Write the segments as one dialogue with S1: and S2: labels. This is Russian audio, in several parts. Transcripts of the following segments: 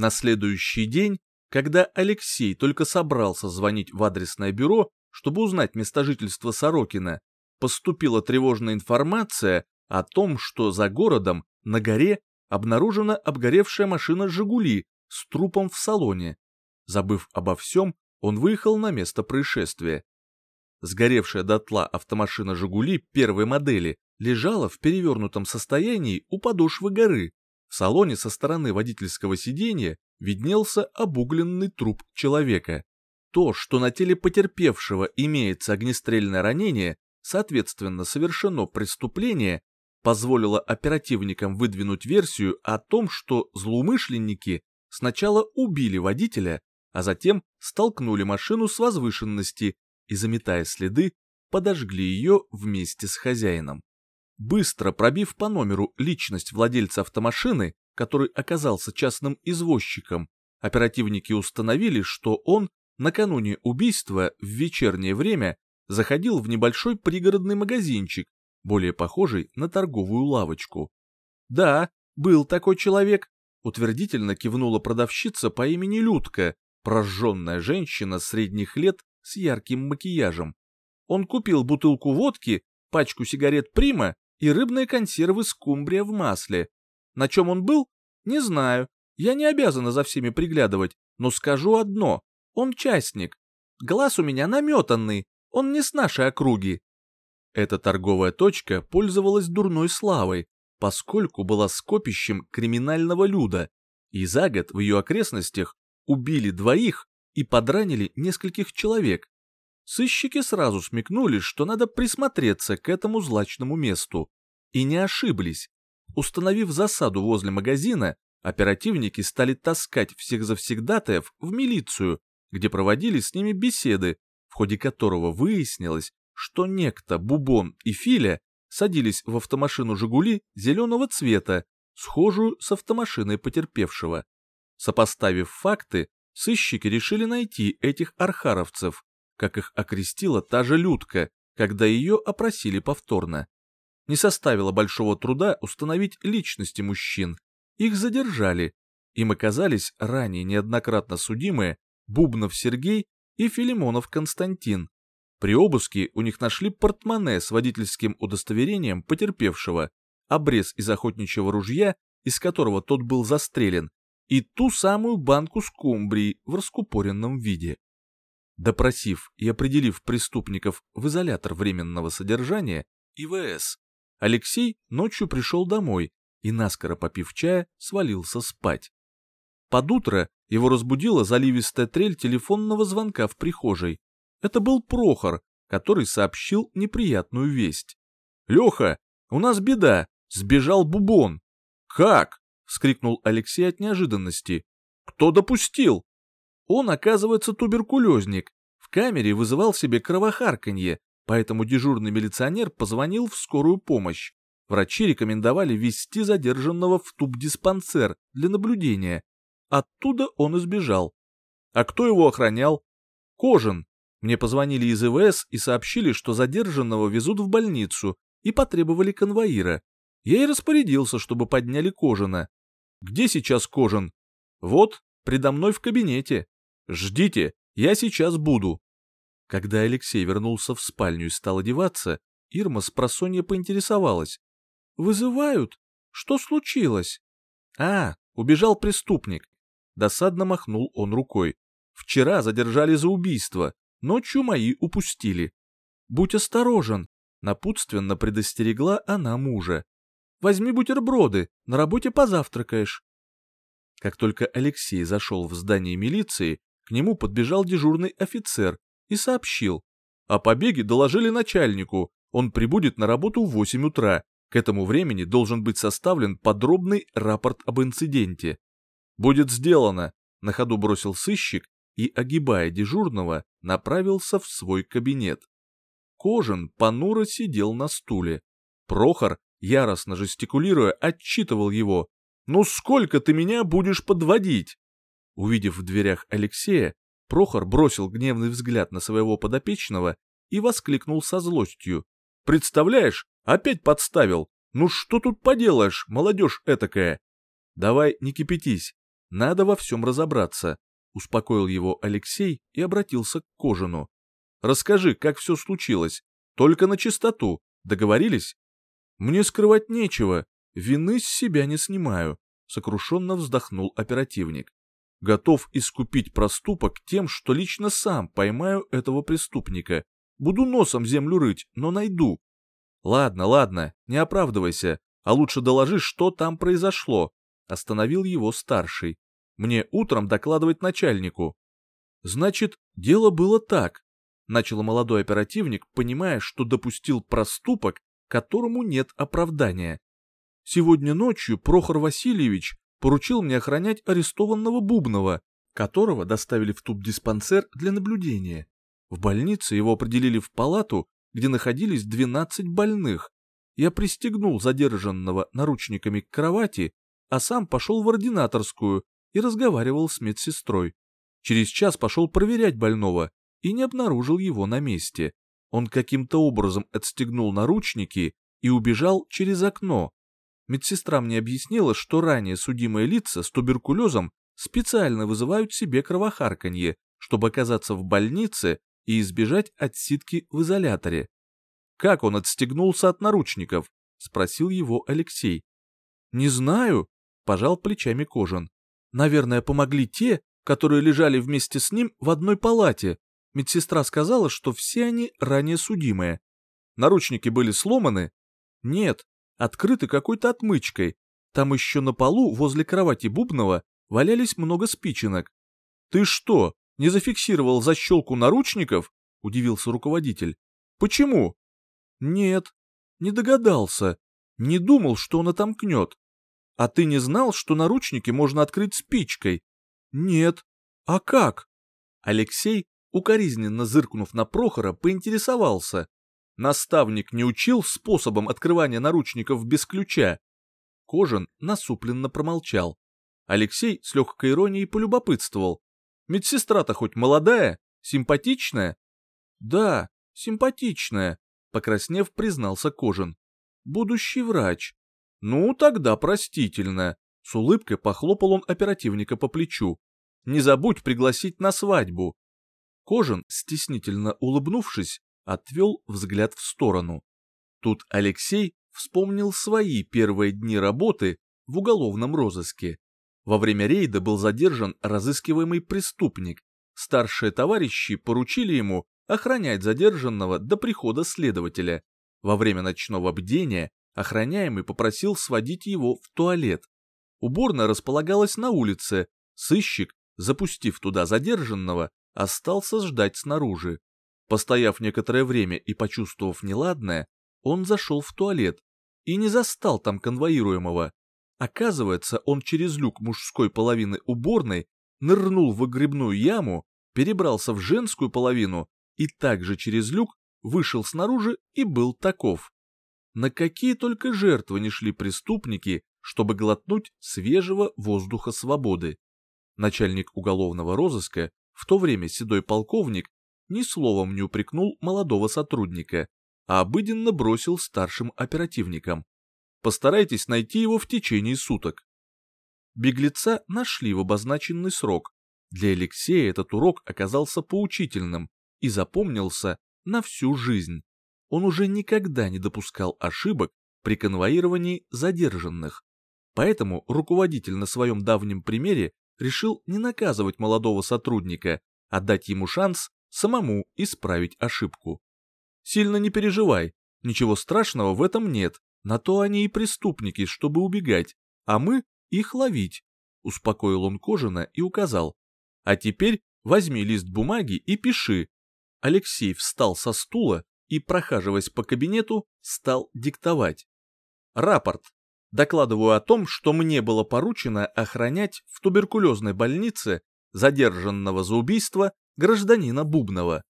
S1: На следующий день, когда Алексей только собрался звонить в адресное бюро, чтобы узнать место жительства Сорокина, поступила тревожная информация о том, что за городом, на горе, обнаружена обгоревшая машина «Жигули» с трупом в салоне. Забыв обо всем, он выехал на место происшествия. Сгоревшая дотла автомашина «Жигули» первой модели лежала в перевернутом состоянии у подошвы горы. В салоне со стороны водительского сиденья виднелся обугленный труп человека. То, что на теле потерпевшего имеется огнестрельное ранение, соответственно совершено преступление, позволило оперативникам выдвинуть версию о том, что злоумышленники сначала убили водителя, а затем столкнули машину с возвышенности и, заметая следы, подожгли ее вместе с хозяином. Быстро пробив по номеру личность владельца автомашины, который оказался частным извозчиком, оперативники установили, что он накануне убийства в вечернее время заходил в небольшой пригородный магазинчик, более похожий на торговую лавочку. Да, был такой человек, утвердительно кивнула продавщица по имени Людка, прожженная женщина средних лет с ярким макияжем. Он купил бутылку водки, пачку сигарет Прима и рыбные консервы скумбрия в масле. На чем он был? Не знаю. Я не обязана за всеми приглядывать, но скажу одно. Он частник. Глаз у меня наметанный, он не с нашей округи. Эта торговая точка пользовалась дурной славой, поскольку была скопищем криминального люда, и за год в ее окрестностях убили двоих и подранили нескольких человек. Сыщики сразу смекнули, что надо присмотреться к этому злачному месту. И не ошиблись. Установив засаду возле магазина, оперативники стали таскать всех завсегдатаев в милицию, где проводили с ними беседы, в ходе которого выяснилось, что некто Бубон и Филя садились в автомашину «Жигули» зеленого цвета, схожую с автомашиной потерпевшего. Сопоставив факты, сыщики решили найти этих архаровцев, как их окрестила та же Людка, когда ее опросили повторно. Не составило большого труда установить личности мужчин. Их задержали. Им оказались ранее неоднократно судимые Бубнов Сергей и Филимонов Константин. При обыске у них нашли портмоне с водительским удостоверением потерпевшего, обрез из охотничьего ружья, из которого тот был застрелен, и ту самую банку скумбрии в раскупоренном виде. Допросив и определив преступников в изолятор временного содержания, ИВС, Алексей ночью пришел домой и, наскоро попив чая, свалился спать. Под утро его разбудила заливистая трель телефонного звонка в прихожей. Это был Прохор, который сообщил неприятную весть. «Леха, у нас беда, сбежал Бубон». «Как?» вскрикнул Алексей от неожиданности. «Кто допустил?» Он, оказывается, туберкулезник. В камере вызывал себе кровохарканье, поэтому дежурный милиционер позвонил в скорую помощь. Врачи рекомендовали вести задержанного в тубдиспансер для наблюдения. Оттуда он избежал. А кто его охранял? Кожин. Мне позвонили из ИВС и сообщили, что задержанного везут в больницу и потребовали конвоира. Я и распорядился, чтобы подняли Кожина. Где сейчас Кожин? Вот, предо мной в кабинете. Ждите, я сейчас буду. Когда Алексей вернулся в спальню и стал одеваться, Ирма с просонья поинтересовалась. «Вызывают? Что случилось?» «А, убежал преступник». Досадно махнул он рукой. «Вчера задержали за убийство, ночью мои упустили». «Будь осторожен», — напутственно предостерегла она мужа. Возьми бутерброды, на работе позавтракаешь. Как только Алексей зашел в здание милиции, к нему подбежал дежурный офицер и сообщил. О побеге доложили начальнику, он прибудет на работу в 8 утра. К этому времени должен быть составлен подробный рапорт об инциденте. «Будет сделано», — на ходу бросил сыщик и, огибая дежурного, направился в свой кабинет. Кожин понуро сидел на стуле. Прохор яростно жестикулируя, отчитывал его. «Ну сколько ты меня будешь подводить?» Увидев в дверях Алексея, Прохор бросил гневный взгляд на своего подопечного и воскликнул со злостью. «Представляешь, опять подставил! Ну что тут поделаешь, молодежь этакая?» «Давай не кипятись. Надо во всем разобраться. Успокоил его Алексей и обратился к Кожину. Расскажи, как все случилось. Только на чистоту. Договорились? Мне скрывать нечего. Вины с себя не снимаю. Сокрушенно вздохнул оперативник. Готов искупить проступок тем, что лично сам поймаю этого преступника. Буду носом землю рыть, но найду. Ладно, ладно, не оправдывайся, а лучше доложи, что там произошло. Остановил его старший. Мне утром докладывать начальнику. Значит, дело было так. Начал молодой оперативник, понимая, что допустил проступок, которому нет оправдания. Сегодня ночью Прохор Васильевич поручил мне охранять арестованного Бубнова, которого доставили в тубдиспансер для наблюдения. В больнице его определили в палату, где находились 12 больных. Я пристегнул задержанного наручниками к кровати, а сам пошел в ординаторскую и разговаривал с медсестрой. Через час пошел проверять больного и не обнаружил его на месте. Он каким-то образом отстегнул наручники и убежал через окно. Медсестра мне объяснила, что ранее судимые лица с туберкулезом специально вызывают себе кровохарканье, чтобы оказаться в больнице и избежать отсидки в изоляторе. «Как он отстегнулся от наручников?» — спросил его Алексей. «Не знаю», — пожал плечами Кожан. «Наверное, помогли те, которые лежали вместе с ним в одной палате. Медсестра сказала, что все они ранее судимые. Наручники были сломаны? Нет, открыты какой-то отмычкой. Там еще на полу возле кровати Бубнова валялись много спиченок. «Ты что, не зафиксировал защелку наручников?» — удивился руководитель. «Почему?» «Нет, не догадался. Не думал, что он отомкнет. А ты не знал, что наручники можно открыть спичкой?» «Нет. А как?» Алексей, укоризненно зыркнув на Прохора, поинтересовался. Наставник не учил способом открывания наручников без ключа. Кожан насупленно промолчал. Алексей с легкой иронией полюбопытствовал. Медсестра-то хоть молодая, симпатичная? Да, симпатичная, покраснев, признался Кожан. Будущий врач. Ну, тогда простительно. С улыбкой похлопал он оперативника по плечу. Не забудь пригласить на свадьбу. Кожан, стеснительно улыбнувшись, отвел взгляд в сторону. Тут Алексей вспомнил свои первые дни работы в уголовном розыске. Во время рейда был задержан разыскиваемый преступник. Старшие товарищи поручили ему охранять задержанного до прихода следователя. Во время ночного бдения охраняемый попросил сводить его в туалет. Уборная располагалась на улице. Сыщик, запустив туда задержанного, остался ждать снаружи. Постояв некоторое время и почувствовав неладное, он зашел в туалет и не застал там конвоируемого. Оказывается, он через люк мужской половины уборной нырнул в выгребную яму, перебрался в женскую половину и также через люк вышел снаружи и был таков. На какие только жертвы не шли преступники, чтобы глотнуть свежего воздуха свободы. Начальник уголовного розыска, в то время седой полковник, ни словом не упрекнул молодого сотрудника, а обыденно бросил старшим оперативникам. Постарайтесь найти его в течение суток. Беглеца нашли в обозначенный срок. Для Алексея этот урок оказался поучительным и запомнился на всю жизнь. Он уже никогда не допускал ошибок при конвоировании задержанных. Поэтому руководитель на своем давнем примере решил не наказывать молодого сотрудника, а дать ему шанс самому исправить ошибку. Сильно не переживай, ничего страшного в этом нет, на то они и преступники, чтобы убегать, а мы их ловить, успокоил он Кожина и указал. А теперь возьми лист бумаги и пиши. Алексей встал со стула и, прохаживаясь по кабинету, стал диктовать. Рапорт. Докладываю о том, что мне было поручено охранять в туберкулезной больнице задержанного за убийство гражданина Бубнова.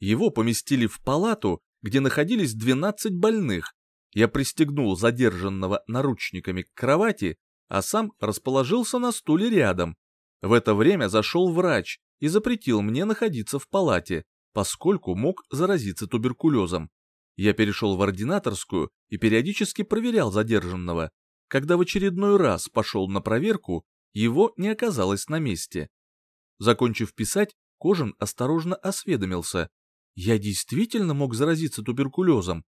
S1: Его поместили в палату, где находились 12 больных. Я пристегнул задержанного наручниками к кровати, а сам расположился на стуле рядом. В это время зашел врач и запретил мне находиться в палате, поскольку мог заразиться туберкулезом. Я перешел в ординаторскую и периодически проверял задержанного. Когда в очередной раз пошел на проверку, Его не оказалось на месте. Закончив писать, Кожин осторожно осведомился. «Я действительно мог заразиться туберкулезом?»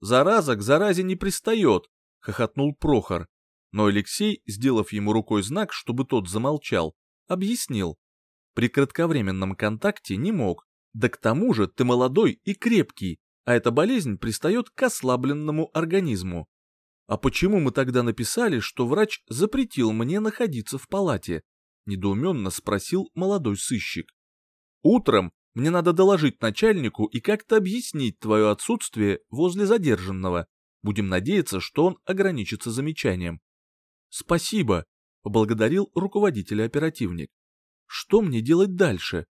S1: «Зараза к заразе не пристает», — хохотнул Прохор. Но Алексей, сделав ему рукой знак, чтобы тот замолчал, объяснил. «При кратковременном контакте не мог. Да к тому же ты молодой и крепкий, а эта болезнь пристает к ослабленному организму. А почему мы тогда написали, что врач запретил мне находиться в палате?» Недоуменно спросил молодой сыщик. Утром мне надо доложить начальнику и как-то объяснить твое отсутствие возле задержанного. Будем надеяться, что он ограничится замечанием. Спасибо, поблагодарил руководителя оперативник. Что мне делать дальше?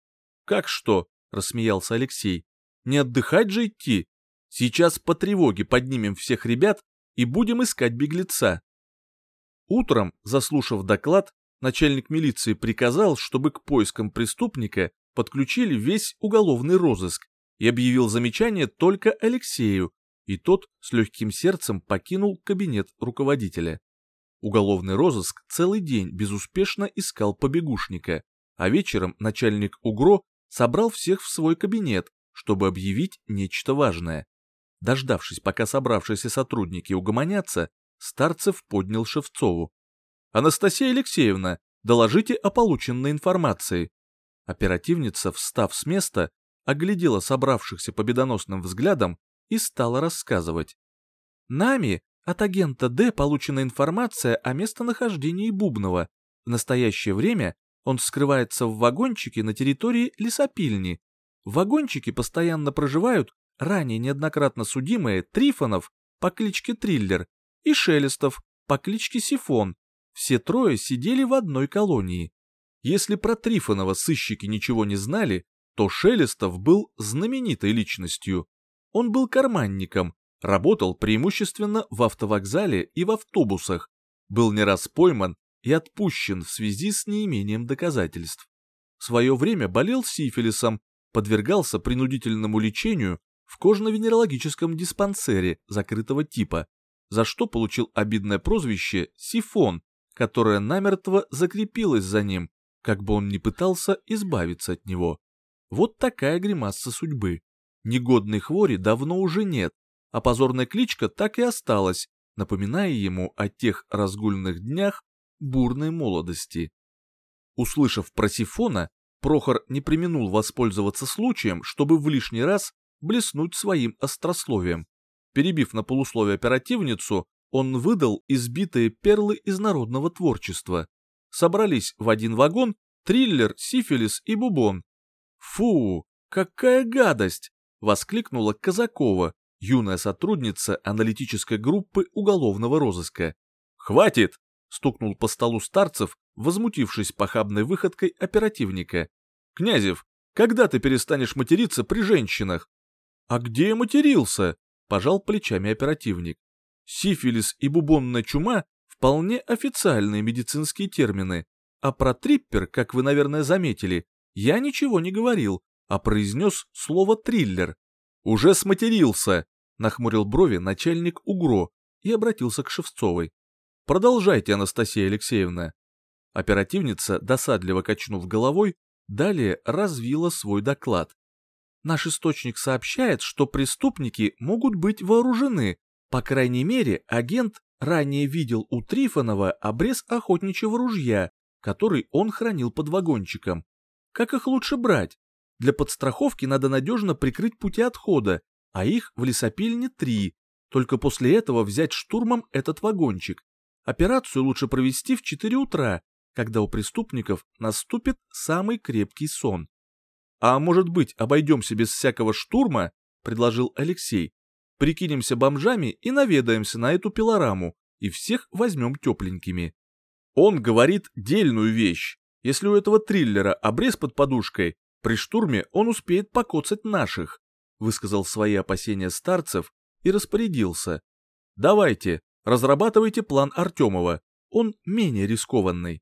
S1: Как что? рассмеялся Алексей. Не отдыхать же идти. Сейчас по тревоге поднимем всех ребят и будем искать беглеца. Утром, заслушав доклад, начальник милиции приказал, чтобы к поискам преступника подключили весь уголовный розыск и объявил замечание только Алексею, и тот с легким сердцем покинул кабинет руководителя. Уголовный розыск целый день безуспешно искал побегушника, а вечером начальник УГРО собрал всех в свой кабинет, чтобы объявить нечто важное. Дождавшись, пока собравшиеся сотрудники угомонятся, Старцев поднял Шевцову. «Анастасия Алексеевна, доложите о полученной информации». Оперативница, встав с места, оглядела собравшихся победоносным взглядом и стала рассказывать. «Нами от агента Д получена информация о местонахождении Бубнова. В настоящее время он скрывается в вагончике на территории лесопильни. В вагончике постоянно проживают ранее неоднократно судимые Трифонов по кличке Триллер и Шелестов по кличке Сифон. Все трое сидели в одной колонии. Если про Трифонова сыщики ничего не знали, то Шелестов был знаменитой личностью. Он был карманником, работал преимущественно в автовокзале и в автобусах, был не раз пойман и отпущен в связи с неимением доказательств. В свое время болел сифилисом, подвергался принудительному лечению в кожно-венерологическом диспансере закрытого типа, за что получил обидное прозвище «сифон», которое намертво закрепилось за ним как бы он ни пытался избавиться от него. Вот такая гримаса судьбы. Негодной хвори давно уже нет, а позорная кличка так и осталась, напоминая ему о тех разгульных днях бурной молодости. Услышав про Сифона, Прохор не применул воспользоваться случаем, чтобы в лишний раз блеснуть своим острословием. Перебив на полусловие оперативницу, он выдал избитые перлы из народного творчества собрались в один вагон триллер, сифилис и бубон. «Фу, какая гадость!» — воскликнула Казакова, юная сотрудница аналитической группы уголовного розыска. «Хватит!» — стукнул по столу старцев, возмутившись похабной выходкой оперативника. «Князев, когда ты перестанешь материться при женщинах?» «А где я матерился?» — пожал плечами оперативник. «Сифилис и бубонная чума вполне официальные медицинские термины, а про триппер, как вы, наверное, заметили, я ничего не говорил, а произнес слово «триллер». «Уже сматерился», — нахмурил брови начальник УГРО и обратился к Шевцовой. «Продолжайте, Анастасия Алексеевна». Оперативница, досадливо качнув головой, далее развила свой доклад. Наш источник сообщает, что преступники могут быть вооружены. По крайней мере, агент ранее видел у Трифонова обрез охотничьего ружья, который он хранил под вагончиком. Как их лучше брать? Для подстраховки надо надежно прикрыть пути отхода, а их в лесопильне три. Только после этого взять штурмом этот вагончик. Операцию лучше провести в 4 утра, когда у преступников наступит самый крепкий сон. «А может быть, обойдемся без всякого штурма?» — предложил Алексей прикинемся бомжами и наведаемся на эту пилораму, и всех возьмем тепленькими. Он говорит дельную вещь. Если у этого триллера обрез под подушкой, при штурме он успеет покоцать наших, высказал свои опасения старцев и распорядился. Давайте, разрабатывайте план Артемова, он менее рискованный.